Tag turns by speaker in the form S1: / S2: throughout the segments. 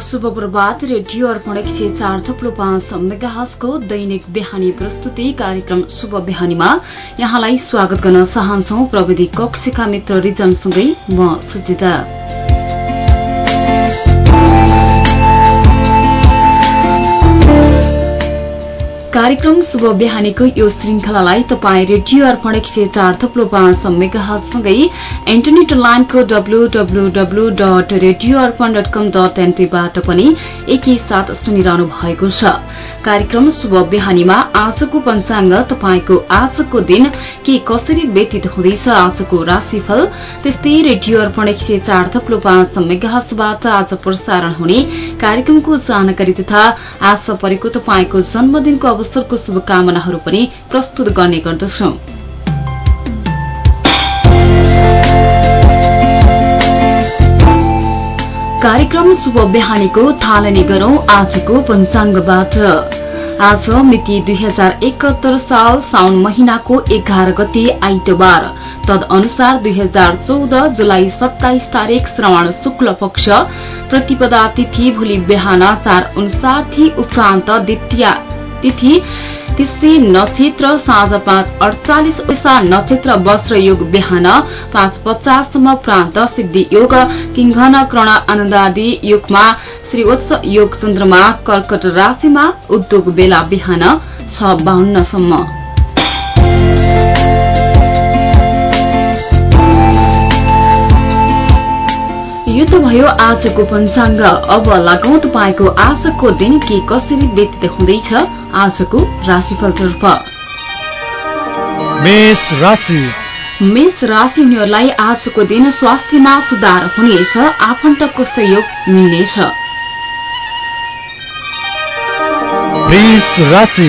S1: शुभ प्रभात रेडियो अर्पण एक सय चार थप्लो पाँच मेगाहसको दैनिक बिहानी प्रस्तुति कार्यक्रम शुभ बिहानीमा यहाँलाई स्वागत गर्न चाहन्छौ। प्रविधि कक्षका मित्र रिजनसँगै म सुजिता। कार्यक्रम शुभ बिहानीको यो श्रृंखलालाई तपाईँ रेडियो अर्पण एक सय चार थप्लो पाँच मेगासँगै इन्टरनेट लाइनको डब्लूडब्लूडब्लू dot radio Arpan dot com पनि एकैसाथ सुनिरहनु भएको छ। कार्यक्रम शुभ बिहानीमा आजको पञ्चाङ्ग तपाईँको आजको दिन के कसरी व्यतीत हुँदैछ आजको राशिफल? त्यस्तै रेडियो अर्पण एक सय चार थप्लो पाँच मेगाहसबाट आज प्रसारण हुने कार्यक्रमको जानकारी तथा आज परेको तपाईँको जन्मदिनको अवसरको शुभकामनाहरू पनि प्रस्तुत गर्ने गर्दछौ। कार्यक्रम शुभ बिहानीको थालनी गरौं आजको पञ्चाङ्गबाट। आज मिति दुई हजार एकहत्तर साल साउन महिनाको एघार गते आइतबार। तद अनुसार दुई हजार चौध जुलाई सत्ताइस तारीक श्रवण शुक्ल पक्ष। प्रतिपदा तिथि भोलि बिहान चार उन्साठी उपरान्त द्वितीय तिथि तिसी नक्षत्र साँझ पाँच अडचालिस पैसा नक्षत्र वस्त्र योग बिहान पाँच पचाससम्म प्रान्त सिद्धि योग किङ्घन कर्ण आनन्दादि योगमा श्रीवत्स योग चन्द्रमा कर्कट राशिमा उद्योग बेला बिहान छ बाहन्नसम्म यो त भयो आजको पञ्चाङ्ग। अब लगाउँ तपाईँको आजको दिन के कसरी व्यतीत हुँदैछ? आजको राशिफलतर्फ
S2: मेष राशि।
S1: मेष राशि हुनेहरूलाई आजको दिन स्वास्थ्यमा सुधार हुनेछ आफन्तको सहयोग मिल्नेछ।
S2: वृष राशि।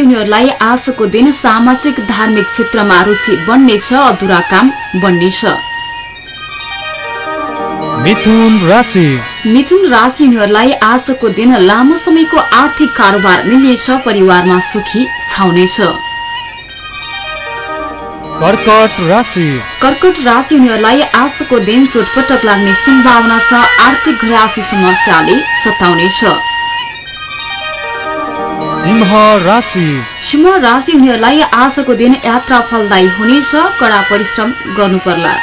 S1: हुनेहरूलाई आजको दिन सामाजिक धार्मिक क्षेत्रमा रुचि बढ्नेछ अधुरा काम
S2: मिथुन राशि।
S1: मिथुन राशि हुनेहरूलाई आजको दिन लामो समयको आर्थिक कारोबार मिल्नेछ परिवारमा सुखी छाउनेछ।
S2: कर्कट राशि।
S1: कर्कट राशि हुनेहरूलाई आजको दिन चोटपटक लाग्ने सम्भावना छ आर्थिक घरासी समस्याले सताउनेछ।
S2: सिंह राशि।
S1: हुनेहरूलाई आजको दिन यात्रा फलदायी हुनेछ कड़ा परिश्रम गर्नुपर्ला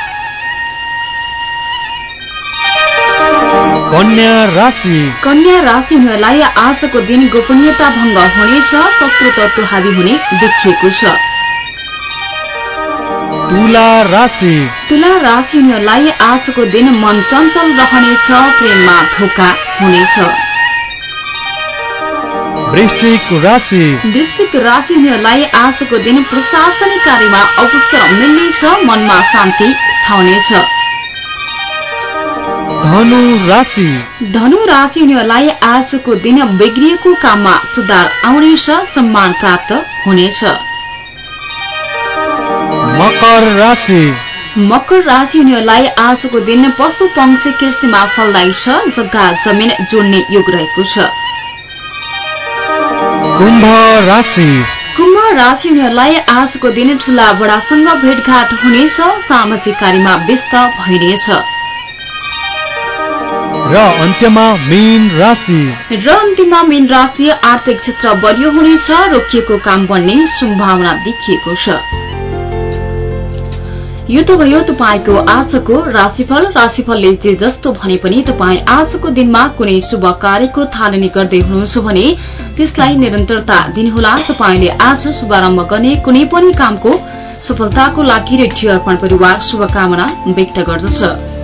S2: कन्या राशि।
S1: कन्या राशि हुनेहरूलाई आजको दिन गोपनीयता भंग हुनेछ शत्रु तत्व हावी हुने देखिएको छ।
S2: तुला राशि।
S1: तुला राशि हुनेहरूलाई आजको दिन मन चञ्चल रहनेछ प्रेममा धोका हुनेछ।
S2: वृश्चिक राशि।
S1: वृश्चिक राशि हुनेहरूलाई आजको दिन प्रशासनिक कार्यमा अवसर मिल्नेछ मनमा शान्ति छाउनेछ।
S2: धनु राशि
S1: धनु राशि हुनेहरूलाई आजको दिन बिग्रिएको काममा सुधार आउनेछ सम्मान प्राप्त हुनेछ।
S2: मकर राशि।
S1: मकर राशि हुनेहरूलाई आजको दिन पशु पंक्षी कृषिमा फलदायी छ जग्गा जमिन जोड्ने योग रहेको छ।
S2: कुम्भ राशि।
S1: कुम्भ राशि हुनेहरूलाई आजको दिन ठूला बडासँग भेटघाट हुनेछ सामाजिक कार्यमा व्यस्त भइनेछ।
S2: र अन्त्यमा मीन राशि।
S1: र अन्तिममा मीन राशि आर्थिक क्षेत्र बलियो हुनेछ रोकिएको काम बन्ने सम्भावना देखिएको छ। यो त भयो तपाईँको आजको राशिफल। राशिफलले जे जस्तो भने पनि तपाईँ आजको दिनमा कुनै शुभ कार्यको थालनी गर्दै हुनुहुन्छ भने त्यसलाई निरन्तरता दिनुहोला। तपाईँले आज शुभारम्भ गर्ने कुनै पनि कामको सफलताको लागि रेडियो अर्पण परिवार शुभकामना व्यक्त गर्दछ।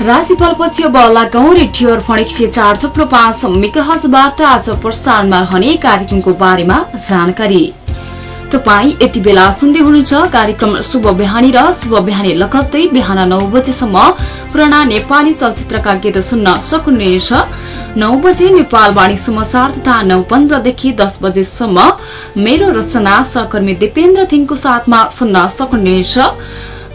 S1: राशिफलपछि अब लगाउँ रेडियो अर्पण एक सय चार थुप्रो पाँच आज प्रसारणमा रहने कार्यक्रमको बारेमा जानकारी। तपाई यति बेला सुन्दै हुनुहुन्छ कार्यक्रम शुभ बिहानी र शुभ बिहानी लगत्तै बिहान नौ बजेसम्म पुराना नेपाली चलचित्रका गीत सुन्न सक्नुहुनेछ नौ बजे नेपालवाणी समाचार तथा नौ पन्ध्रदेखि दस बजेसम्म मेरो रचना सहकर्मी दिपेन्द्र थिङको साथमा सुन्न सक्नुहुनेछ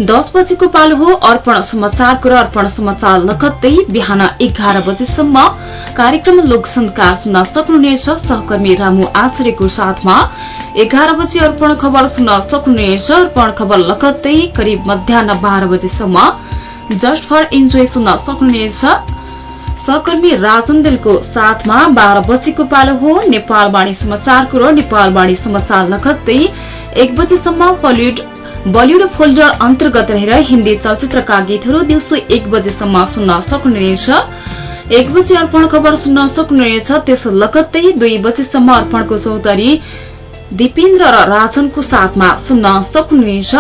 S1: दस बजेको पालो हो अर्पण समाचारको र अर्पण समाचार लगत्तै बिहान एघार बजेसम्म कार्यक्रम लोकसंस्कार सुन्न सक्नुहुनेछ सहकर्मी रामु आचार्यको साथमा एघार बजे अर्पण खबर सुन्न सक्नुहुनेछ अर्पण खबर लगत्तै करिब मध्याह बाह्र बजेसम्म जस्ट फर इन्जोय सुन्न सक्नुहुनेछ सहकर्मी राजन दिलको साथमा बाह्र बजेको पालो हो। नेपालवाणी समाचारको र नेपालवाणी समाचार लगत्तै एक बजेसम्म बलिउड बलिउड फोल्डर अन्तर्गत रहेर हिन्दी चलचित्रका गीतहरू दिउँसो एक बजेसम्म सुन्न सक्नुहुनेछ। एक बजे अर्पण खबर सुन्न सक्नुहुनेछ। त्यस लगत्तै दुई बजेसम्म अर्पणको चौधरी दिपेन्द्र र राजनको साथमा सुन्न सक्नुहुनेछ।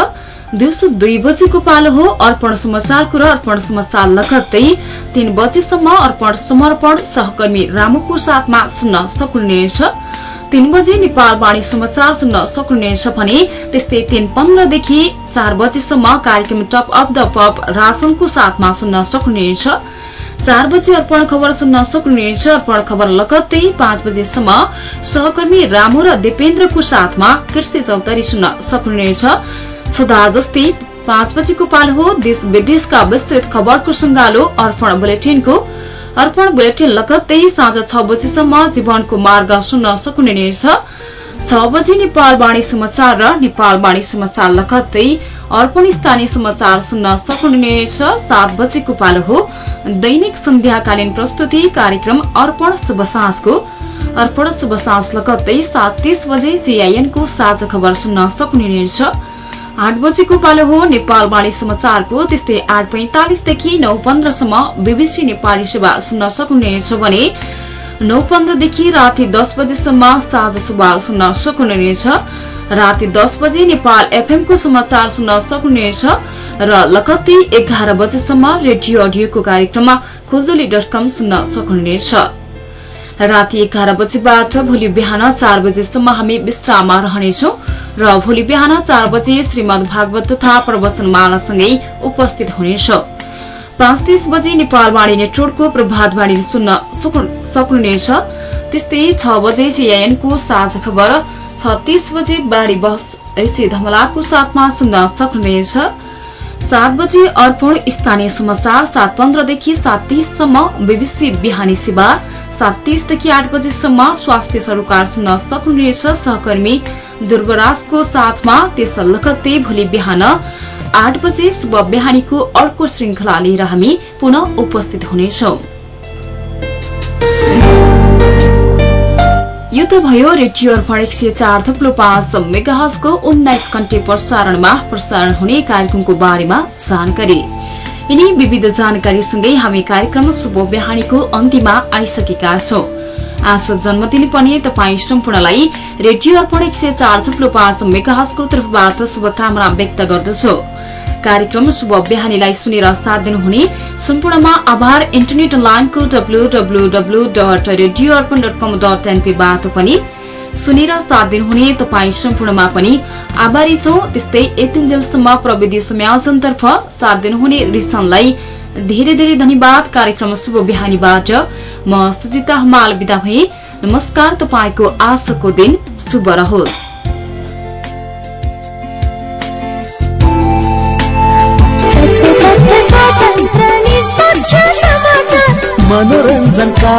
S1: दिउँसो दुई बजेको पालो हो। अर्पण समाचारको र अर्पण समाचार लगत्तै तीन बजेसम्म अर्पण समर्पण सहकर्मी रामुको साथमा सुन्न सक्नुहुनेछ। तीन बजे नेपाल वाणी समाचार सुन्न सक्नुहुनेछ भने त्यस्तै तीन पन्ध्रदेखि चार बजेसम्म कार्यक्रम टप अफ द पप रासनको साथमा सुन्न सक्नुहुनेछ। चार बजे अर्पण खबर सुन्न सक्नुहुनेछ। अर्पण खबर लगत्तै पाँच बजेसम्म सहकर्मी रामु र दिपेन्द्रको साथमा कृषि चौतारी सुन्न सक्नुहुनेछ। सदा जस्तै पाँच बजेको पाल हो। देश विदेशका विस्तृत खबरको सङ्गालो अर्पण बुलेटिनको अर्पण बुलेटिन लगत्तै साँझ छ बजीसम्म जीवनको मार्ग सुन्न सक्नुहुनेछ छ। बजे नेपाल वाणी समाचार र नेपाल वाणी समाचार लगत्तै अर्पण स्थानीय समाचार सुन्न सक्नुहुनेछ सात बजेको पालो हो। दैनिक सन्ध्याकालीन प्रस्तुति कार्यक्रम अर्पण शुभ साँझको। अर्पण शुभ साँझ लगत्तै सात तीस बजे सीआईएनको साझा खबर सुन्न सक्नुहुनेछ आठ बजेको पालो हो नेपाल वाणी समाचारको त्यस्तै आठ पैंतालिसदेखि नौ पन्ध्रसम्म बीबीसी नेपाली सेवा सुन्न सक्नुहुनेछ भने नौ पन्ध्रदेखि राति दस बजेसम्म साझा सुबाल सुन्न सक्नुहुनेछ राति दस बजे नेपाल एफएमको समाचार सुन्न सक्नुहुनेछ र लगत्तै एघार बजेसम्म रेडियो अडियोको कार्यक्रममा खोजोली डट कम सुन्न सक्नुहुनेछ राति एघार बजेबाट भोलि बिहान चार बजेसम्म हामी विश्राममा रहनेछौ र भोलि बिहान चार बजे श्रीमद भागवत तथा प्रवचनमालासँगै उपस्थित हुनेछौ। पाँच तीस बजे नेपालवाणी नेटवर्कको प्रभातवाणी सुन्न सक्नुहुनेछ। त्यस्तै छ बजे सीआईएनको साझा खबर। छत्तीस बजे बाढ़ी बस ऋषि धमलाको साथमा सुन्न सक्नुहुनेछ। सात बजे अर्पण स्थानीय समाचार सात पन्ध्रदेखि सात तीससम्म बीबीसी बिहानी सेवा। सात तीसदेखि आठ बजेसम्म स्वास्थ्य सरोकार सुन्न सक्नुहुनेछ सहकर्मी दुर्वराजको साथमा त्यस लगत्तै भोलि बिहान आठ बजे शुभ बिहानीको अर्को श्रृंखला लिएर हामी पुनः उपस्थित हुनेछौ। यो त भयो रेडियो अर्पण एक सय चार थप्लो पाँच मेगाहजको उन्नाइस घण्टे प्रसारणमा प्रसारण हुने कार्यक्रमको बारेमा जानकारी। यिनी विविध जानकारीसँगै हामी कार्यक्रम शुभ बिहानीको अन्तिममा आइसकेका छौं। आज जन्मदिन पनि तपाईँ सम्पूर्णलाई रेडियो अर्पण एक सय चार थुप्रो पाँच मेगाहजको तर्फबाट शुभकामना व्यक्त गर्दछु। कार्यक्रम शुभ बिहानीलाई सुनेर साथ दिनुहुने सम्पूर्णमा आभार। इन्टरनेट लाइनको डब्लूडब्लूडब्लू dot radio Arpan dot com dot एनपीबाट पनि सुनेर साथ दिनुहुने तपाईँ सम्पूर्णमा पनि आभारी छौ। त्यस्तै यतिन्जेलसम्म प्रविधि संयोजनतर्फ साथ दिनुहुने रिसनलाई धेरै धेरै धन्यवाद। कार्यक्रम शुभ बिहानीबाट म सुजिता हमाल विदा भए। नमस्कार तपाईँको आजको दिन शुभ रहोस्।
S3: मनोरञ्जनका